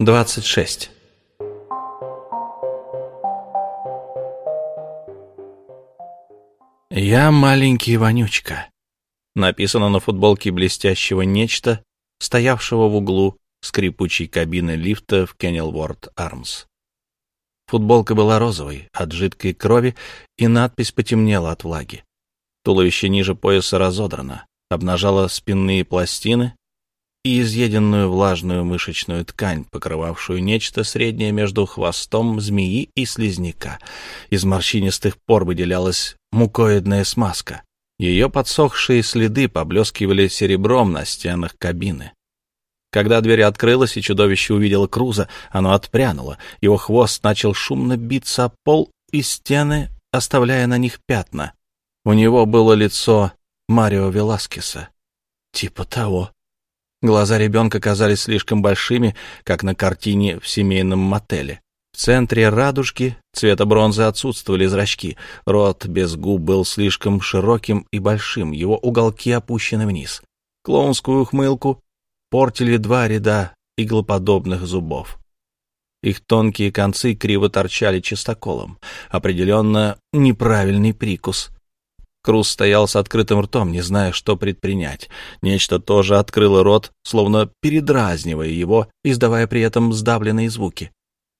26. «Я маленький вонючка», написано на футболке блестящего нечто, стоявшего в углу скрипучей кабины лифта в Кеннелворд Армс. Футболка была розовой, от жидкой крови, и надпись потемнела от влаги. Туловище ниже пояса разодрано, обнажало спинные пластины, и изъеденную влажную мышечную ткань, покрывавшую нечто среднее между хвостом змеи и слизняка. Из морщинистых пор выделялась мукоидная смазка. Ее подсохшие следы поблескивали серебром на стенах кабины. Когда дверь открылась и чудовище увидело Круза, оно отпрянуло. Его хвост начал шумно биться о пол и стены, оставляя на них пятна. У него было лицо Марио Веласкеса. Типа того. Глаза ребенка казались слишком большими, как на картине в семейном мотеле. В центре радужки цвета бронзы отсутствовали зрачки. Рот без губ был слишком широким и большим, его уголки опущены вниз. Клоунскую ухмылку портили два ряда иглоподобных зубов. Их тонкие концы криво торчали чистоколом. Определенно неправильный прикус. Круз стоял с открытым ртом, не зная, что предпринять. Нечто тоже открыло рот, словно передразнивая его, издавая при этом сдавленные звуки.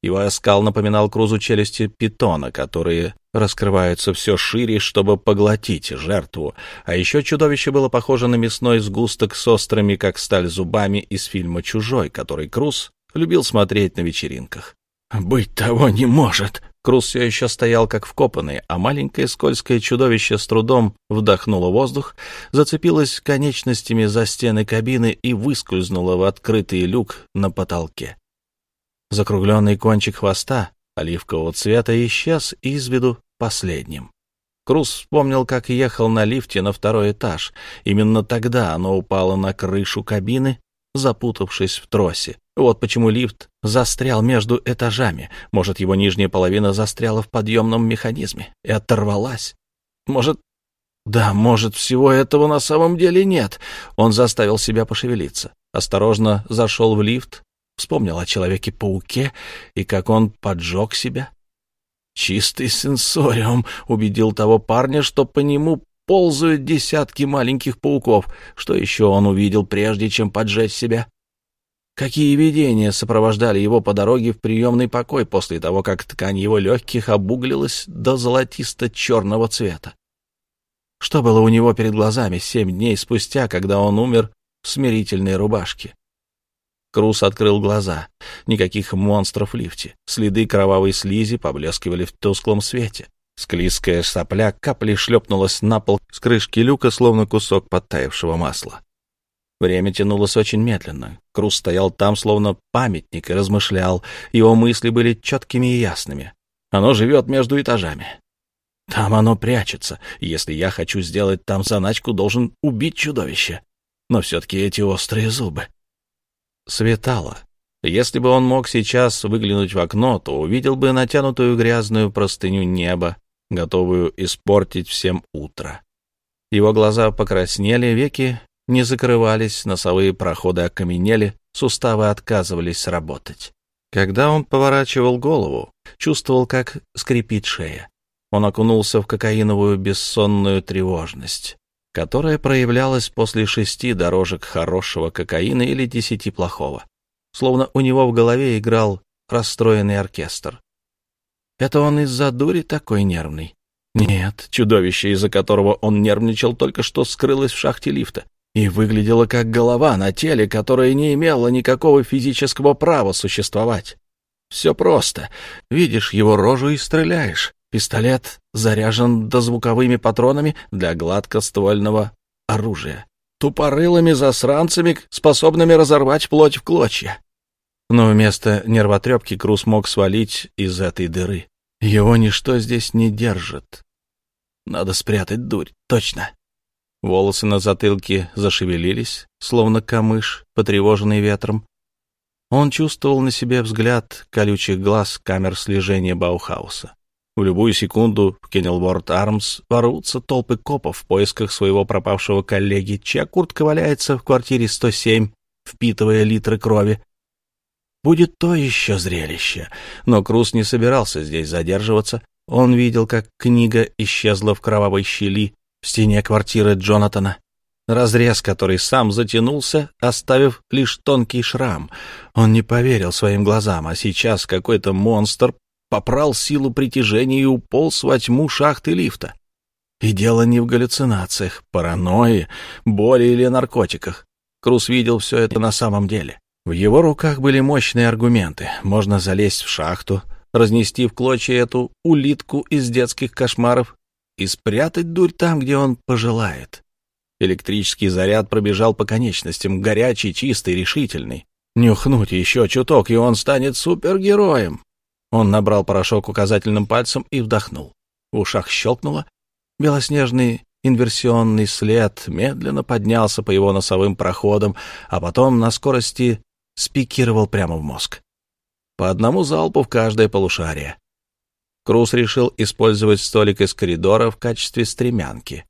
Его оскал напоминал Крузу челюсти питона, которые раскрываются все шире, чтобы поглотить жертву. А еще чудовище было похоже на мясной сгусток с острыми, как сталь, зубами из фильма «Чужой», который Круз любил смотреть на вечеринках. «Быть того не может!» Круз все еще стоял как вкопанный, а маленькое скользкое чудовище с трудом вдохнуло воздух, зацепилось конечностями за стены кабины и выскользнуло в открытый люк на потолке. Закругленный кончик хвоста оливкового цвета исчез из виду последним. Круз вспомнил, как ехал на лифте на второй этаж. Именно тогда оно упало на крышу кабины, запутавшись в тросе. Вот почему лифт застрял между этажами. Может, его нижняя половина застряла в подъемном механизме и оторвалась. Может... Да, может, всего этого на самом деле нет. Он заставил себя пошевелиться. Осторожно зашел в лифт, вспомнил о Человеке-пауке и как он поджег себя. Чистый сенсориум убедил того парня, что по нему ползают десятки маленьких пауков. Что еще он увидел, прежде чем поджечь себя? Какие видения сопровождали его по дороге в приемный покой после того, как ткань его легких обуглилась до золотисто-черного цвета? Что было у него перед глазами семь дней спустя, когда он умер в смирительной рубашке? Крус открыл глаза. Никаких монстров в лифте. Следы кровавой слизи поблескивали в тусклом свете. Склизкая сопля каплей шлепнулась на пол с крышки люка, словно кусок подтаявшего масла. Время тянулось очень медленно. Крус стоял там, словно памятник, и размышлял. Его мысли были четкими и ясными. Оно живет между этажами. Там оно прячется. Если я хочу сделать там заначку, должен убить чудовище. Но все-таки эти острые зубы. Светало. Если бы он мог сейчас выглянуть в окно, то увидел бы натянутую грязную простыню неба, готовую испортить всем утро. Его глаза покраснели, веки не закрывались, носовые проходы окаменели, суставы отказывались работать. Когда он поворачивал голову, чувствовал, как скрипит шея. Он окунулся в кокаиновую бессонную тревожность, которая проявлялась после шести дорожек хорошего кокаина или десяти плохого. Словно у него в голове играл расстроенный оркестр. Это он из-за дури такой нервный? Нет, чудовище, из-за которого он нервничал, только что скрылось в шахте лифта и выглядела как голова на теле, которое не имело никакого физического права существовать. Все просто. Видишь его рожу и стреляешь. Пистолет заряжен дозвуковыми патронами для гладкоствольного оружия. Тупорылыми засранцами, способными разорвать плоть в клочья. Но вместо нервотрепки Крус мог свалить из этой дыры. Его ничто здесь не держит. Надо спрятать дурь, точно. Волосы на затылке зашевелились, словно камыш, потревоженный ветром. Он чувствовал на себе взгляд колючих глаз камер слежения Баухауса. В любую секунду в Кеннелворд Армс ворвутся толпы копов в поисках своего пропавшего коллеги, чья куртка валяется в квартире 107, впитывая литры крови. будет то еще зрелище. Но Круз не собирался здесь задерживаться. Он видел, как книга исчезла в кровавой щели в стене квартиры Джонатана. Разрез, который сам затянулся, оставив лишь тонкий шрам. Он не поверил своим глазам, а сейчас какой-то монстр попрал силу притяжения и уполз во тьму шахты лифта. И дело не в галлюцинациях, паранойи, боли или наркотиках. Круз видел все это на самом деле. В его руках были мощные аргументы. Можно залезть в шахту, разнести в клочья эту улитку из детских кошмаров и спрятать дурь там, где он пожелает. Электрический заряд пробежал по конечностям, горячий, чистый, решительный. Нюхнуть еще чуток, и он станет супергероем. Он набрал порошок указательным пальцем и вдохнул. В ушах щелкнуло. Белоснежный инверсионный след медленно поднялся по его носовым проходам, а потом на скорости спикировал прямо в мозг. По одному залпу в каждое полушарие. Круз решил использовать столик из коридора в качестве стремянки.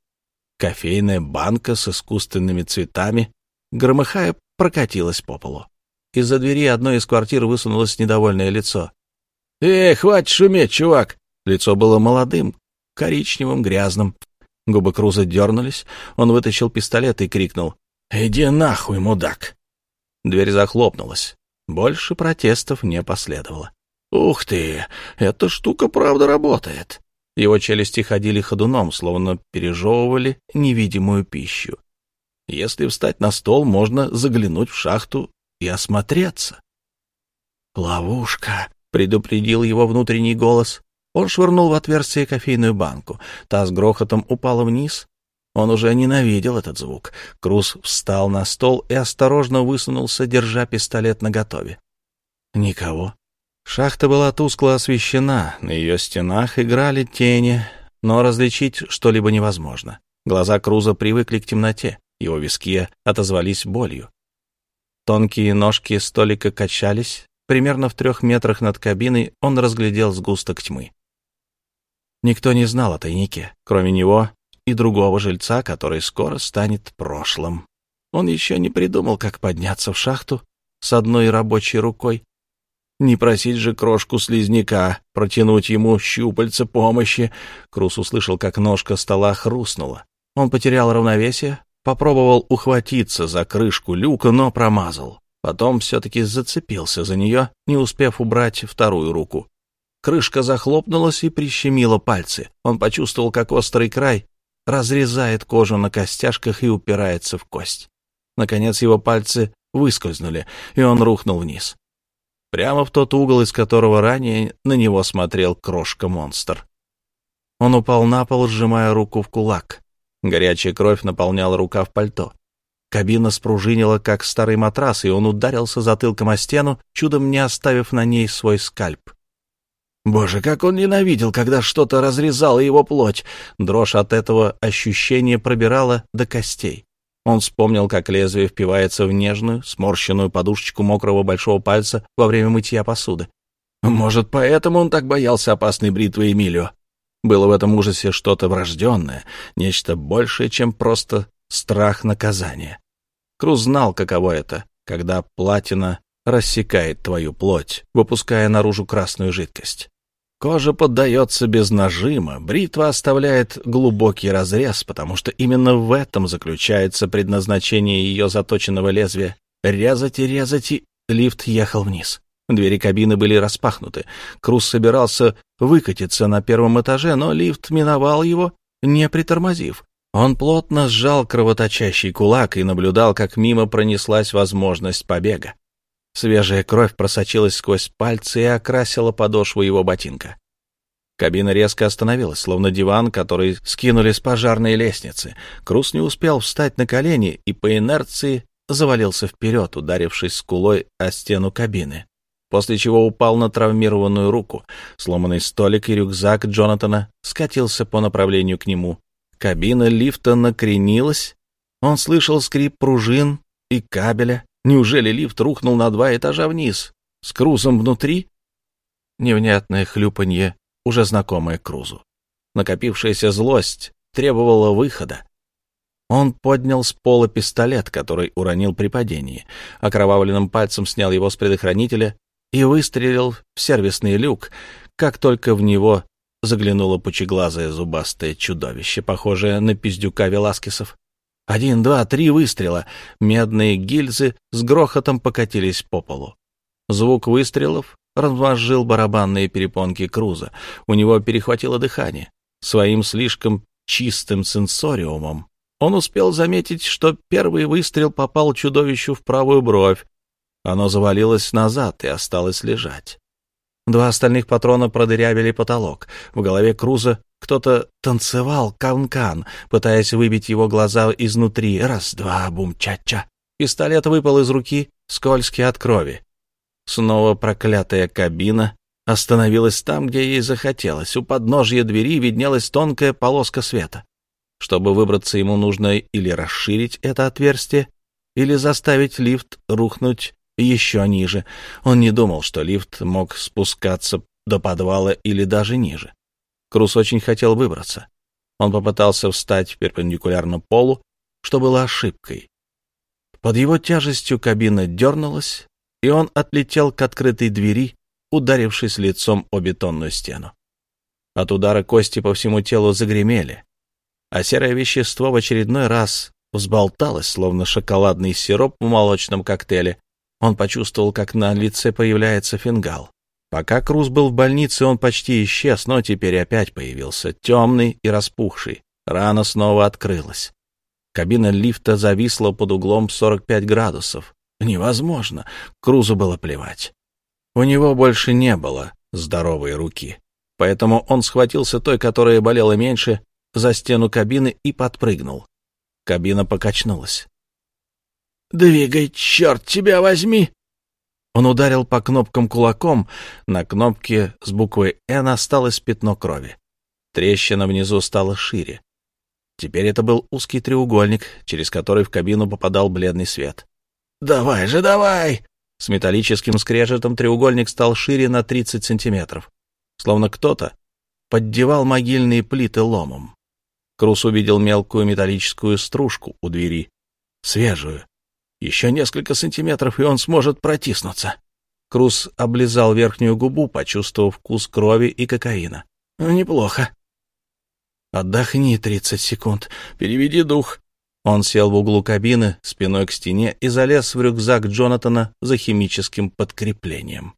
Кофейная банка с искусственными цветами, громыхая, прокатилась по полу. Из-за двери одной из квартир высунулось недовольное лицо. «Эй, хватит шуметь, чувак!» Лицо было молодым, коричневым, грязным. Губы Круза дернулись, он вытащил пистолет и крикнул «Иди нахуй, мудак!» Дверь захлопнулась. Больше протестов не последовало. «Ух ты! Эта штука правда работает!» Его челюсти ходили ходуном, словно пережевывали невидимую пищу. Если встать на стол, можно заглянуть в шахту и осмотреться. «Ловушка!» — предупредил его внутренний голос. Он швырнул в отверстие кофейную банку. Та с грохотом упала вниз. Он уже ненавидел этот звук. Круз встал на стол и осторожно высунулся, держа пистолет наготове. Никого. Шахта была тускло освещена, на ее стенах играли тени, но различить что-либо невозможно. Глаза Круза привыкли к темноте, его виски отозвались болью. Тонкие ножки столика качались, примерно в трех метрах над кабиной он разглядел сгусток тьмы. Никто не знал о тайнике, кроме него и другого жильца, который скоро станет прошлым. Он еще не придумал, как подняться в шахту с одной рабочей рукой. Не просить же крошку слизняка, протянуть ему щупальца помощи. Крус услышал, как ножка стола хрустнула. Он потерял равновесие, попробовал ухватиться за крышку люка, но промазал. Потом все-таки зацепился за нее, не успев убрать вторую руку. Крышка захлопнулась и прищемила пальцы. Он почувствовал, как острый край разрезает кожу на костяшках и упирается в кость. Наконец его пальцы выскользнули, и он рухнул вниз. Прямо в тот угол, из которого ранее на него смотрел крошка-монстр. Он упал на пол, сжимая руку в кулак. Горячая кровь наполняла рука в пальто. Кабина спружинила, как старый матрас, и он ударился затылком о стену, чудом не оставив на ней свой скальп. Боже, как он ненавидел, когда что-то разрезало его плоть. Дрожь от этого ощущения пробирала до костей. Он вспомнил, как лезвие впивается в нежную, сморщенную подушечку мокрого большого пальца во время мытья посуды. Может, поэтому он так боялся опасной бритвы Эмилио? Было в этом ужасе что-то врожденное, нечто большее, чем просто страх наказания. Круз знал, каково это, когда платина рассекает твою плоть, выпуская наружу красную жидкость. Кожа поддается без нажима, бритва оставляет глубокий разрез, потому что именно в этом заключается предназначение ее заточенного лезвия. Резать и резать, и лифт ехал вниз. Двери кабины были распахнуты. Круз собирался выкатиться на первом этаже, но лифт миновал его, не притормозив. Он плотно сжал кровоточащий кулак и наблюдал, как мимо пронеслась возможность побега. Свежая кровь просочилась сквозь пальцы и окрасила подошву его ботинка. Кабина резко остановилась, словно диван, который скинули с пожарной лестницы. Крус не успел встать на колени и по инерции завалился вперед, ударившись скулой о стену кабины, после чего упал на травмированную руку. Сломанный столик и рюкзак Джонатана скатился по направлению к нему. Кабина лифта накренилась. Он слышал скрип пружин и кабеля. Неужели лифт рухнул на два этажа вниз? С Крузом внутри? Невнятное хлюпанье, уже знакомое Крузу. Накопившаяся злость требовала выхода. Он поднял с пола пистолет, который уронил при падении, окровавленным пальцем снял его с предохранителя и выстрелил в сервисный люк, как только в него заглянуло пучеглазое зубастое чудовище, похожее на пиздюка Веласкесов. Один, два, три выстрела. Медные гильзы с грохотом покатились по полу. Звук выстрелов размозжил барабанные перепонки Круза. У него перехватило дыхание. Своим слишком чистым сенсориумом он успел заметить, что первый выстрел попал чудовищу в правую бровь. Оно завалилось назад и осталось лежать. Два остальных патрона продырявили потолок. В голове Круза кто-то танцевал канкан, -кан, пытаясь выбить его глаза изнутри. Раз-два, бум-ча-ча. Пистолет выпал из руки, скользкий от крови. Снова проклятая кабина остановилась там, где ей захотелось. У подножья двери виднелась тонкая полоска света. Чтобы выбраться, ему нужно или расширить это отверстие, или заставить лифт рухнуть еще ниже. Он не думал, что лифт мог спускаться до подвала или даже ниже. Крус очень хотел выбраться. Он попытался встать перпендикулярно полу, что было ошибкой. Под его тяжестью кабина дернулась, и он отлетел к открытой двери, ударившись лицом о бетонную стену. От удара кости по всему телу загремели, а серое вещество в очередной раз взболталось, словно шоколадный сироп в молочном коктейле, он почувствовал, как на лице появляется фингал. Пока Круз был в больнице, он почти исчез, но теперь опять появился, темный и распухший. Рана снова открылась. Кабина лифта зависла под углом 45 градусов. Невозможно. Крузу было плевать. У него больше не было здоровой руки. Поэтому он схватился той, которая болела меньше, за стену кабины и подпрыгнул. Кабина покачнулась. «Двигай, черт тебя возьми!» Он ударил по кнопкам кулаком. На кнопке с буквой «Н» осталось пятно крови. Трещина внизу стала шире. Теперь это был узкий треугольник, через который в кабину попадал бледный свет. «Давай же, давай!» С металлическим скрежетом треугольник стал шире на 30 сантиметров, словно кто-то поддевал могильные плиты ломом. Крус увидел мелкую металлическую стружку у двери, свежую, еще несколько сантиметров, и он сможет протиснуться. Круз облизал верхнюю губу, почувствовав вкус крови и кокаина. Неплохо. Отдохни тридцать секунд. Переведи дух. Он сел в углу кабины, спиной к стене, и залез в рюкзак Джонатана за химическим подкреплением.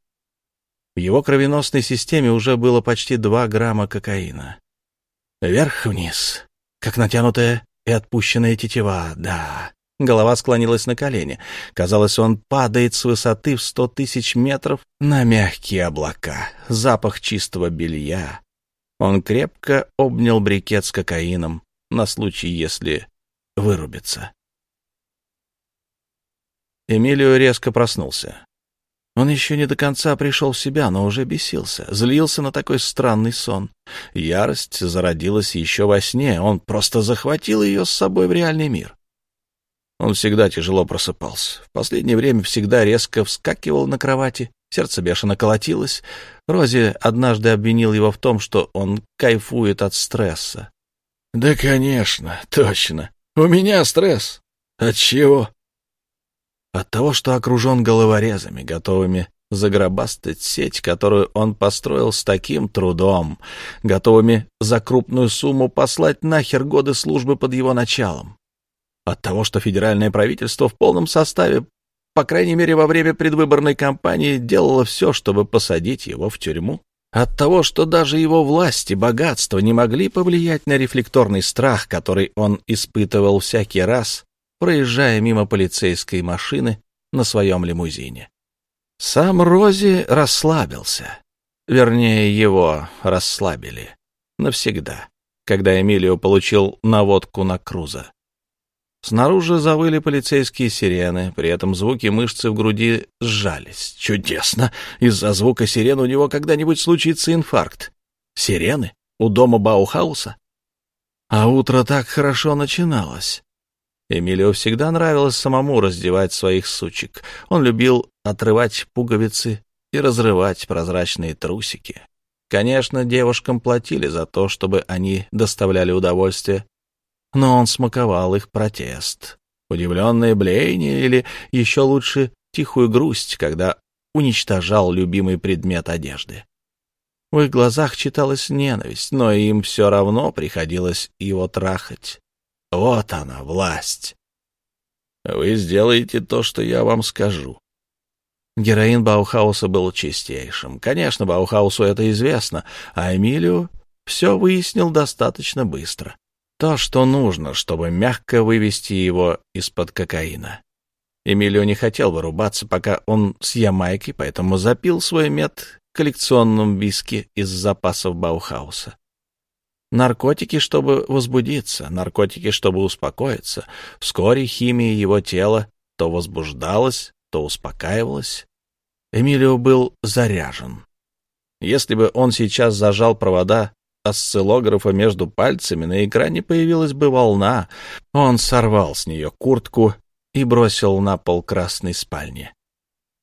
В его кровеносной системе уже было почти два грамма кокаина. Вверх-вниз, как натянутая и отпущенная тетива, да. Голова склонилась на колени. Казалось, он падает с высоты в сто тысяч метров на мягкие облака. Запах чистого белья. Он крепко обнял брикет с кокаином на случай, если вырубится. Эмилио резко проснулся. Он еще не до конца пришел в себя, но уже бесился, злился на такой странный сон. Ярость зародилась еще во сне, он просто захватил ее с собой в реальный мир. Он всегда тяжело просыпался. В последнее время всегда резко вскакивал на кровати, сердце бешено колотилось. Рози однажды обвинил его в том, что он кайфует от стресса. «Да, конечно, точно. У меня стресс. От чего?» От того, что окружен головорезами, готовыми загробастать сеть, которую он построил с таким трудом, готовыми за крупную сумму послать нахер годы службы под его началом от того, что федеральное правительство в полном составе, по крайней мере во время предвыборной кампании, делало все, чтобы посадить его в тюрьму, от того, что даже его власть и богатство не могли повлиять на рефлекторный страх, который он испытывал всякий раз, проезжая мимо полицейской машины на своем лимузине. Сам Рози расслабился. Вернее, его расслабили. Навсегда, когда Эмилио получил наводку на Круза. Снаружи завыли полицейские сирены, при этом звуки мышцы в груди сжались. Чудесно! Из-за звука сирен у него когда-нибудь случится инфаркт. Сирены? У дома Баухауса? А утро так хорошо начиналось. Эмилио всегда нравилось самому раздевать своих сучек. Он любил отрывать пуговицы и разрывать прозрачные трусики. Конечно, девушкам платили за то, чтобы они доставляли удовольствие, но он смаковал их протест, удивленное блеяние или, еще лучше, тихую грусть, когда уничтожал любимый предмет одежды. В их глазах читалась ненависть, но им все равно приходилось его трахать. Вот она, власть. Вы сделаете то, что я вам скажу. Героин Баухауса был чистейшим. Конечно, Баухаусу это известно, а Эмилию все выяснил достаточно быстро. То, что нужно, чтобы мягко вывести его из-под кокаина. Эмилио не хотел вырубаться, пока он с Ямайкой, поэтому запил свой мед коллекционным виски из запасов Баухауса. Наркотики, чтобы возбудиться, наркотики, чтобы успокоиться. Вскоре химия его тела то возбуждалась, то успокаивалась. Эмилио был заряжен. Если бы он сейчас зажал провода осциллографа между пальцами, на экране появилась бы волна. Он сорвал с нее куртку и бросил на пол красной спальни.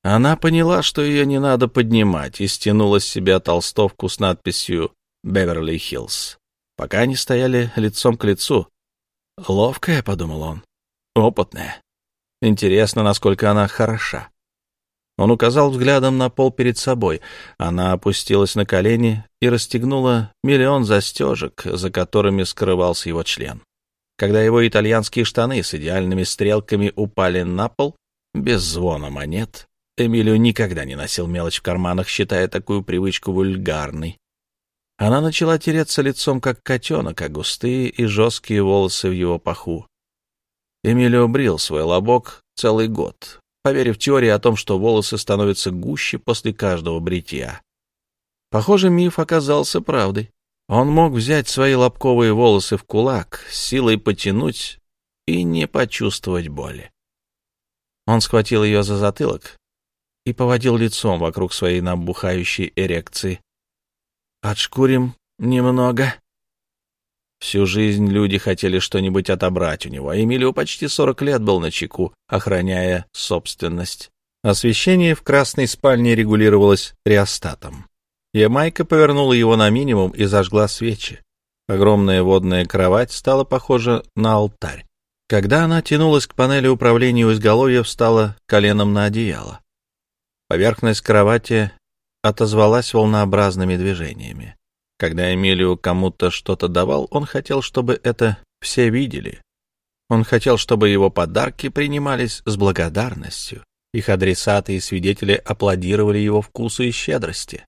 Она поняла, что ее не надо поднимать, и стянула с себя толстовку с надписью «Беверли-Хиллз». Пока они стояли лицом к лицу. «Ловкая», — подумал он, — «опытная. Интересно, насколько она хороша». Он указал взглядом на пол перед собой. Она опустилась на колени и расстегнула миллион застежек, за которыми скрывался его член. Когда его итальянские штаны с идеальными стрелками упали на пол, без звона монет, Эмилио никогда не носил мелочь в карманах, считая такую привычку вульгарной. Она начала тереться лицом, как котенок, а густые и жесткие волосы в его паху. Эмилио брил свой лобок целый год, поверив теории о том, что волосы становятся гуще после каждого бритья. Похоже, миф оказался правдой. Он мог взять свои лобковые волосы в кулак, силой потянуть и не почувствовать боли. Он схватил ее за затылок, и поводил лицом вокруг своей набухающей эрекции. «Отшкурим немного». Всю жизнь люди хотели что-нибудь отобрать у него, а Эмилио почти сорок лет был на чеку, охраняя собственность. Освещение в красной спальне регулировалось реостатом. Ямайка повернула его на минимум и зажгла свечи. Огромная водная кровать стала похожа на алтарь. Когда она тянулась к панели управления у изголовья, встала коленом на одеяло. Поверхность кровати отозвалась волнообразными движениями. Когда Эмилию кому-то что-то давал, он хотел, чтобы это все видели. Он хотел, чтобы его подарки принимались с благодарностью. Их адресаты и свидетели аплодировали его вкусу и щедрости.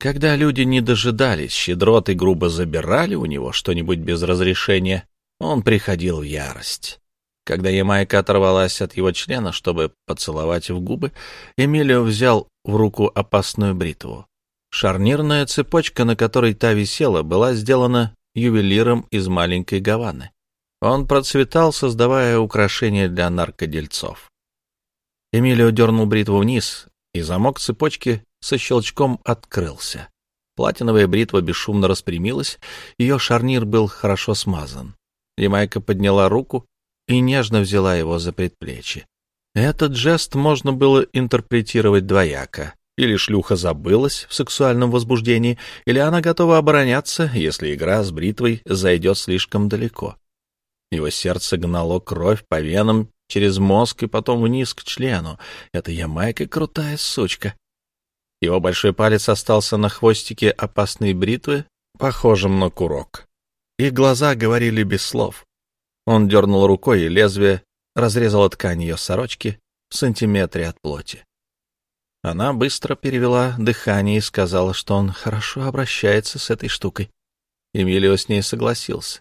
Когда люди не дожидались щедрот и грубо забирали у него что-нибудь без разрешения, он приходил в ярость. Когда Ямайка оторвалась от его члена, чтобы поцеловать в губы, Эмилио взял в руку опасную бритву. Шарнирная цепочка, на которой та висела, была сделана ювелиром из маленькой Гаваны. Он процветал, создавая украшения для наркодельцов. Эмилио дернул бритву вниз, и замок цепочки со щелчком открылся. Платиновая бритва бесшумно распрямилась, ее шарнир был хорошо смазан. Ямайка подняла руку, и нежно взяла его за предплечье. Этот жест можно было интерпретировать двояко. Или шлюха забылась в сексуальном возбуждении, или она готова обороняться, если игра с бритвой зайдет слишком далеко. Его сердце гнало кровь по венам через мозг и потом вниз к члену. Это Ямайка крутая сучка. Его большой палец остался на хвостике опасной бритвы, похожем на курок. Их глаза говорили без слов. Он дернул рукой, и лезвие разрезало ткань ее сорочки в сантиметре от плоти. Она быстро перевела дыхание и сказала, что он хорошо обращается с этой штукой. Эмилио с ней согласился.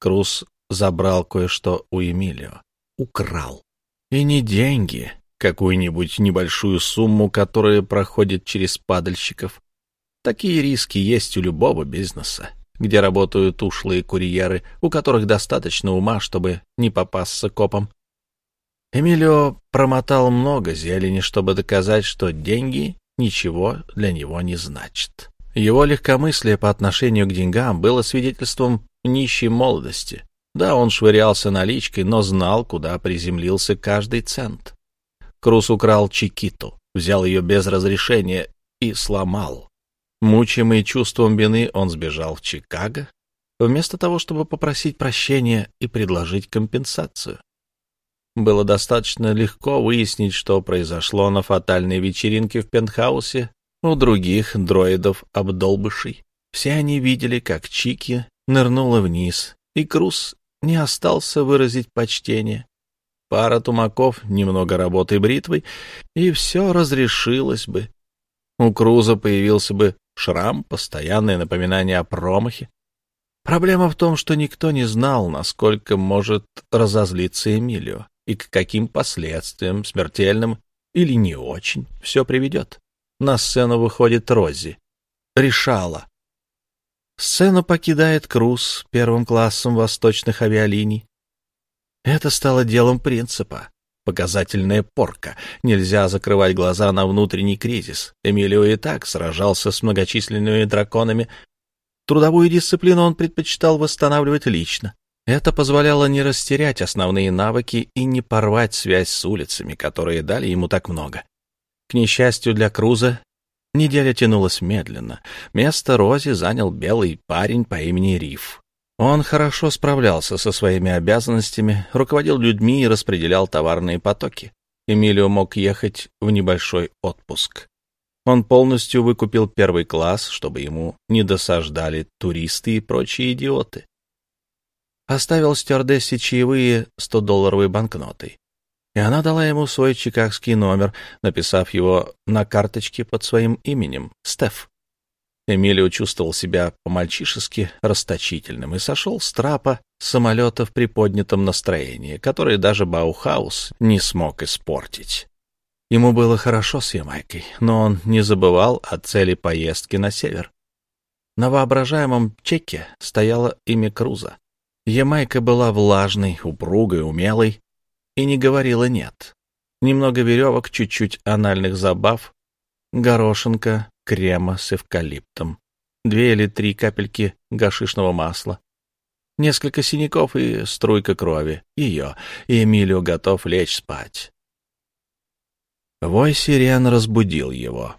Круз забрал кое-что у Эмилио. Украл. И не деньги, какую-нибудь небольшую сумму, которая проходит через падальщиков. Такие риски есть у любого бизнеса где работают ушлые курьеры, у которых достаточно ума, чтобы не попасться копом. Эмилио промотал много зелени, чтобы доказать, что деньги ничего для него не значат. Его легкомыслие по отношению к деньгам было свидетельством нищей молодости. Да, он швырялся наличкой, но знал, куда приземлился каждый цент. Крус украл Чикиту, взял ее без разрешения и сломал. Мучимый чувством вины, он сбежал в Чикаго вместо того, чтобы попросить прощения и предложить компенсацию. Было достаточно легко выяснить, что произошло на фатальной вечеринке в пентхаусе у других дроидов-обдолбышей. Все они видели, как Чики нырнула вниз, и Круз не остался выразить почтение. Пара тумаков, немного работы бритвой, и все разрешилось бы. У Круза появился бы шрам, постоянное напоминание о промахе. Проблема в том, что никто не знал, насколько может разозлиться Эмилио и к каким последствиям, смертельным или не очень, все приведет. На сцену выходит Рози. Решала. Сцену покидает Круз первым классом восточных авиалиний. Это стало делом принципа. Показательная порка. Нельзя закрывать глаза на внутренний кризис. Эмилио и так сражался с многочисленными драконами. Трудовую дисциплину он предпочитал восстанавливать лично. Это позволяло не растерять основные навыки и не порвать связь с улицами, которые дали ему так много. К несчастью для Круза, неделя тянулась медленно. Место Рози занял белый парень по имени Риф. Он хорошо справлялся со своими обязанностями, руководил людьми и распределял товарные потоки. Эмилио мог ехать в небольшой отпуск. Он полностью выкупил первый класс, чтобы ему не досаждали туристы и прочие идиоты оставил стюардессе чаевые 100-долларовой банкнотой. И она дала ему свой чикагский номер, написав его на карточке под своим именем — Стеф. Эмилио чувствовал себя по-мальчишески расточительным и сошел с трапа самолета в приподнятом настроении, которое даже Баухаус не смог испортить. Ему было хорошо с Ямайкой, но он не забывал о цели поездки на север. На воображаемом чеке стояло имя Круза. Ямайка была влажной, упругой, умелой и не говорила «нет». Немного веревок, чуть-чуть анальных забав, горошинка крема с эвкалиптом, две или три капельки гашишного масла, несколько синяков и струйка крови. Ее, и Эмилио готов лечь спать. Вой сирен разбудил его.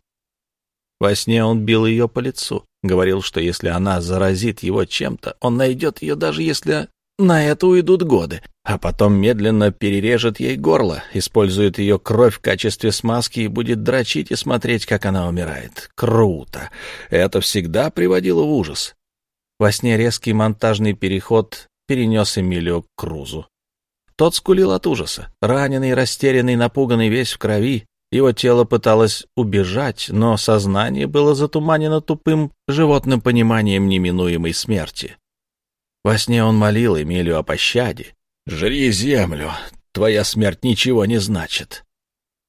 Во сне он бил ее по лицу. Говорил, что если она заразит его чем-то, он найдет ее, даже если на это уйдут годы, а потом медленно перережет ей горло, использует ее кровь в качестве смазки и будет дрочить и смотреть, как она умирает. Круто! Это всегда приводило в ужас. Во сне резкий монтажный переход перенес Эмилио к Крузу. Тот скулил от ужаса, раненый, растерянный, напуганный, весь в крови, его тело пыталось убежать, но сознание было затуманено тупым животным пониманием неминуемой смерти. Во сне он молил Эмилию о пощаде. «Жри землю, твоя смерть ничего не значит.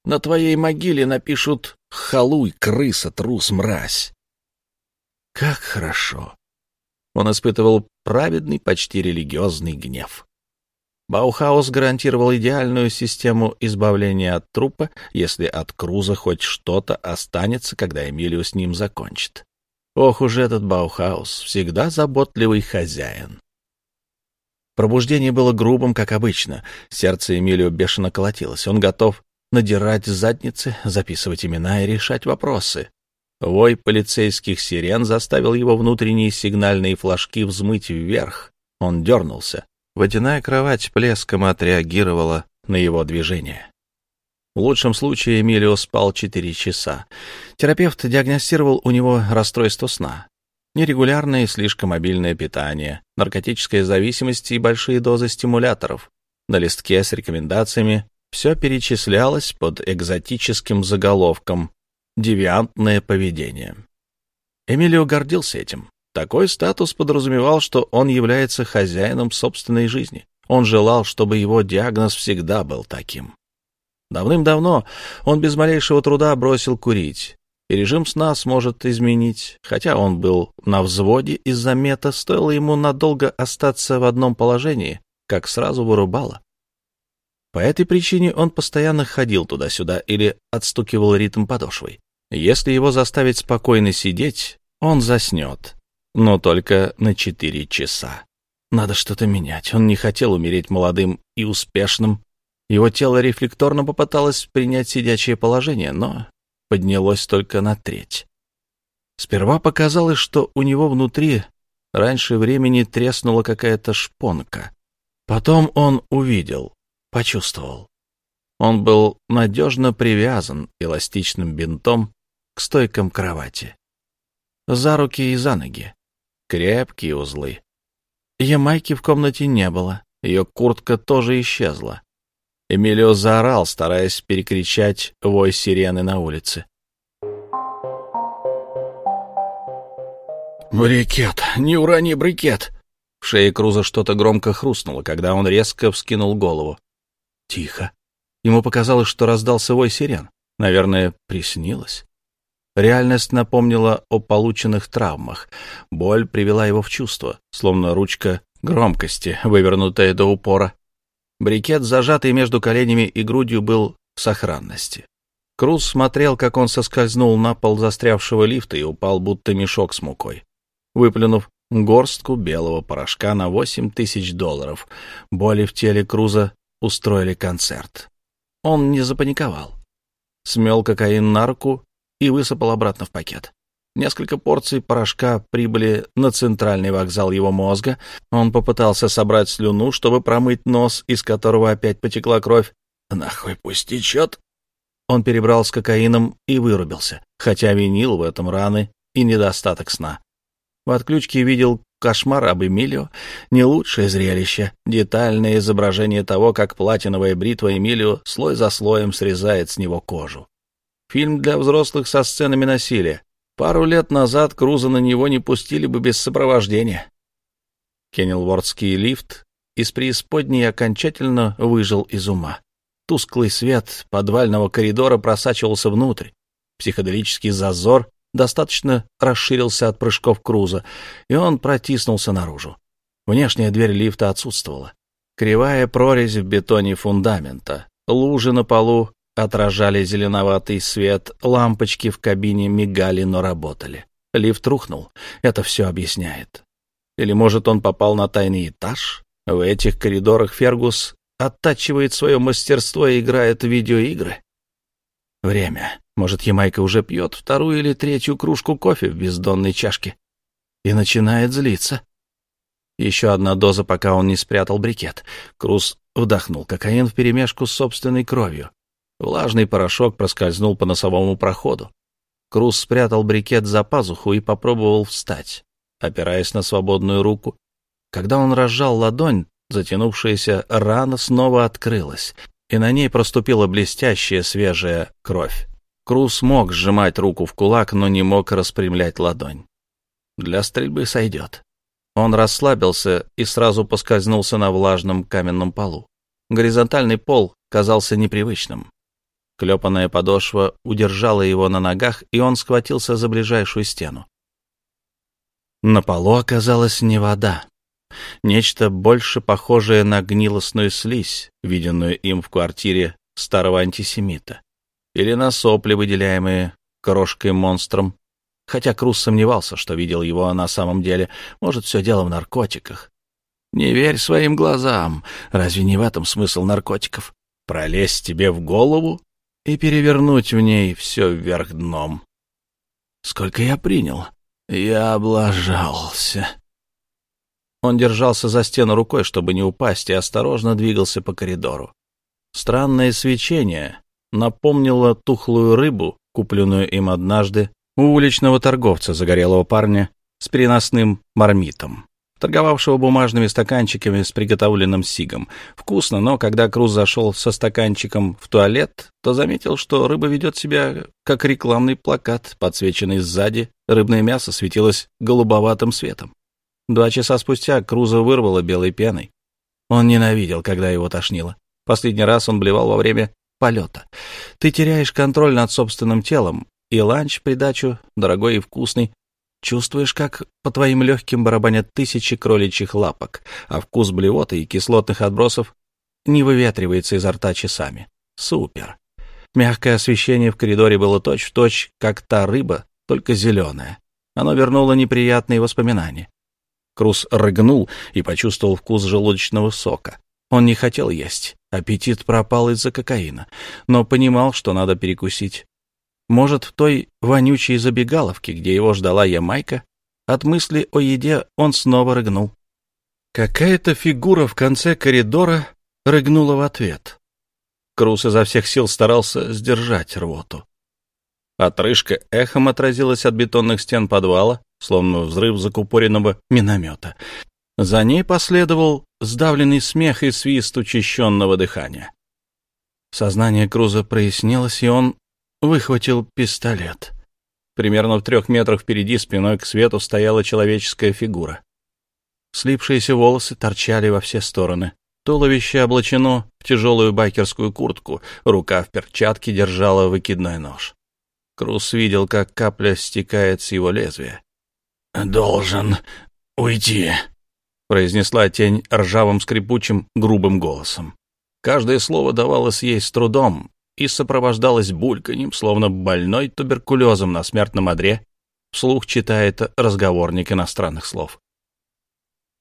На твоей могиле напишут «Халуй, крыса, трус, мразь». Как хорошо! Он испытывал праведный, почти религиозный гнев. Баухаус гарантировал идеальную систему избавления от трупа, если от Круза хоть что-то останется, когда Эмилио с ним закончит. Ох уж этот Баухаус, всегда заботливый хозяин. Пробуждение было грубым, как обычно. Сердце Эмилио бешено колотилось. Он готов надирать задницы, записывать имена и решать вопросы. Вой полицейских сирен заставил его внутренние сигнальные флажки взмыть вверх. Он дернулся. Водяная кровать плеском отреагировала на его движение. В лучшем случае Эмилио спал четыре часа. Терапевт диагностировал у него расстройство сна, нерегулярное и слишком обильное питание, наркотическая зависимость и большие дозы стимуляторов. На листке с рекомендациями все перечислялось под экзотическим заголовком «Девиантное поведение». Эмилио гордился этим. Такой статус подразумевал, что он является хозяином собственной жизни. Он желал, чтобы его диагноз всегда был таким. Давным-давно он без малейшего труда бросил курить, и режим сна сможет изменить. Хотя он был на взводе из-за мета, стоило ему надолго остаться в одном положении, как сразу вырубало. По этой причине он постоянно ходил туда-сюда или отстукивал ритм подошвой. Если его заставить спокойно сидеть, он заснет но только на четыре часа. Надо что-то менять. Он не хотел умереть молодым и успешным. Его тело рефлекторно попыталось принять сидячее положение, но поднялось только на треть. Сперва показалось, что у него внутри Раньше времени треснула какая-то шпонка. Потом он увидел, почувствовал. Он был надежно привязан эластичным бинтом к стойкам кровати. За руки и за ноги. Крепкие узлы. Ямайки в комнате не было, ее куртка тоже исчезла. Эмилио заорал, стараясь перекричать вой сирены на улице. «Брикет! Не урони брикет!» В шее Круза что-то громко хрустнуло, когда он резко вскинул голову. Тихо. Ему показалось, что раздался вой сирен. Наверное, приснилось. Реальность напомнила о полученных травмах. Боль привела его в чувство, словно ручка громкости, вывернутая до упора. Брикет, зажатый между коленями и грудью, был в сохранности. Круз смотрел, как он соскользнул на пол застрявшего лифта и упал, будто мешок с мукой выплюнув горстку белого порошка на восемь тысяч долларов. Боли в теле Круза устроили концерт. Он не запаниковал. Смел кокаин на руку и высыпал обратно в пакет. Несколько порций порошка прибыли на центральный вокзал его мозга. Он попытался собрать слюну, чтобы промыть нос, из которого опять потекла кровь. «Нахуй пусть течет!» Он перебрал с кокаином и вырубился, хотя винил в этом раны и недостаток сна. В отключке видел кошмар об Эмилио, не лучшее зрелище, детальное изображение того, как платиновая бритва Эмилио слой за слоем срезает с него кожу. Фильм для взрослых со сценами насилия. Пару лет назад Круза на него не пустили бы без сопровождения. Кеннелвордский лифт из преисподней окончательно выжил из ума. Тусклый свет подвального коридора просачивался внутрь. Психоделический зазор достаточно расширился от прыжков Круза, и он протиснулся наружу. Внешняя дверь лифта отсутствовала. Кривая прорезь в бетоне фундамента, лужи на полу отражали зеленоватый свет, лампочки в кабине мигали, но работали. Лифт рухнул. Это все объясняет. Или, может, он попал на тайный этаж? В этих коридорах Фергус оттачивает свое мастерство и играет в видеоигры? Время. Может, Ямайка уже пьет вторую или третью кружку кофе в бездонной чашке и начинает злиться. Еще одна доза, пока он не спрятал брикет. Круз вдохнул кокаин вперемешку с собственной кровью. Влажный порошок проскользнул по носовому проходу. Круз спрятал брикет за пазуху и попробовал встать, опираясь на свободную руку. Когда он разжал ладонь, затянувшаяся рана снова открылась, и на ней проступила блестящая свежая кровь. Круз мог сжимать руку в кулак, но не мог распрямлять ладонь. Для стрельбы сойдет. Он расслабился и сразу поскользнулся на влажном каменном полу. Горизонтальный пол казался непривычным. Клепанная подошва удержала его на ногах, и он схватился за ближайшую стену. На полу оказалась не вода. Нечто больше похожее на гнилостную слизь, виденную им в квартире старого антисемита или на сопли, выделяемые крошкой-монстром. Хотя Круз сомневался, что видел его на самом деле. Может, все дело в наркотиках. Не верь своим глазам. Разве не в этом смысл наркотиков? Пролезть тебе в голову и перевернуть в ней все вверх дном. Сколько я принял? Я облажался. Он держался за стену рукой, чтобы не упасть, и осторожно двигался по коридору. Странное свечение, напомнила тухлую рыбу, купленную им однажды у уличного торговца, загорелого парня с переносным мармитом, торговавшего бумажными стаканчиками с приготовленным сигом. Вкусно, но когда Круз зашел со стаканчиком в туалет, то заметил, что рыба ведет себя как рекламный плакат, подсвеченный сзади, рыбное мясо светилось голубоватым светом. Два часа спустя Круза вырвало белой пеной. Он ненавидел, когда его тошнило. Последний раз он блевал во время полета. Ты теряешь контроль над собственным телом, и ланч придачу, дорогой и вкусный, чувствуешь, как по твоим легким барабанят тысячи кроличьих лапок, а вкус блевоты и кислотных отбросов не выветривается изо рта часами. Супер. Мягкое освещение в коридоре было точь-в-точь, точь, как та рыба, только зеленая. Оно вернуло неприятные воспоминания. Крус рыгнул и почувствовал вкус желудочного сока. Он не хотел есть. Аппетит пропал из-за кокаина, но понимал, что надо перекусить. Может, в той вонючей забегаловке, где его ждала Ямайка, От мысли о еде он снова рыгнул. Какая-то фигура в конце коридора рыгнула в ответ. Крус изо всех сил старался сдержать рвоту. Отрыжка эхом отразилась от бетонных стен подвала, словно взрыв закупоренного миномета. За ней последовал сдавленный смех и свист учащенного дыхания. Сознание Круза прояснилось, и он выхватил пистолет. Примерно в трех метрах впереди спиной к свету стояла человеческая фигура. Слипшиеся волосы торчали во все стороны. Туловище облачено в тяжелую байкерскую куртку, рука в перчатке держала выкидной нож. Круз видел, как капля стекает с его лезвия. «Должен уйти», — произнесла тень ржавым скрипучим грубым голосом. Каждое слово давалось ей с трудом и сопровождалось бульканьем, словно больной туберкулезом на смертном одре, вслух читает разговорник иностранных слов.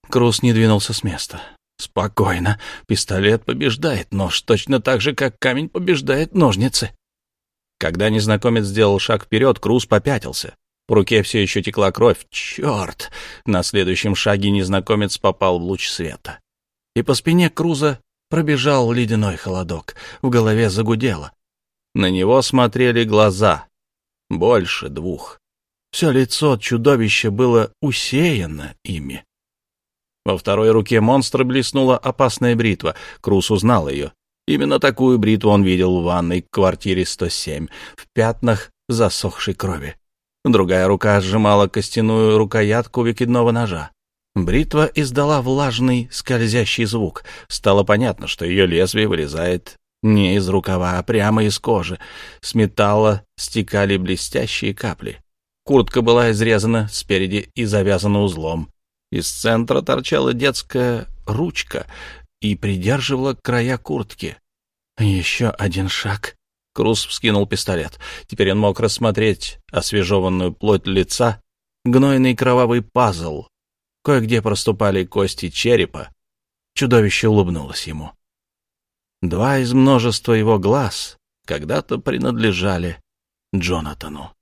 Круз не двинулся с места. Спокойно. Пистолет побеждает нож, точно так же, как камень побеждает ножницы. Когда незнакомец сделал шаг вперед, Круз попятился. В руке все еще текла кровь. Черт! На следующем шаге незнакомец попал в луч света. И по спине Круза пробежал ледяной холодок. В голове загудело. На него смотрели глаза. Больше двух. Все лицо чудовища было усеяно ими. Во второй руке монстра блеснула опасная бритва. Крус узнал ее. Именно такую бритву он видел в ванной квартире 107, в пятнах засохшей крови. Другая рука сжимала костяную рукоятку выкидного ножа. Бритва издала влажный скользящий звук. Стало понятно, что ее лезвие вылезает не из рукава, а прямо из кожи. С металла стекали блестящие капли. Куртка была изрезана спереди и завязана узлом. Из центра торчала детская ручка и придерживала края куртки. Еще один шаг. Крус вскинул пистолет. Теперь он мог рассмотреть освежеванную плоть лица, гнойный кровавый пазл. Кое-где проступали кости черепа. Чудовище улыбнулось ему. Два из множества его глаз когда-то принадлежали Джонатану.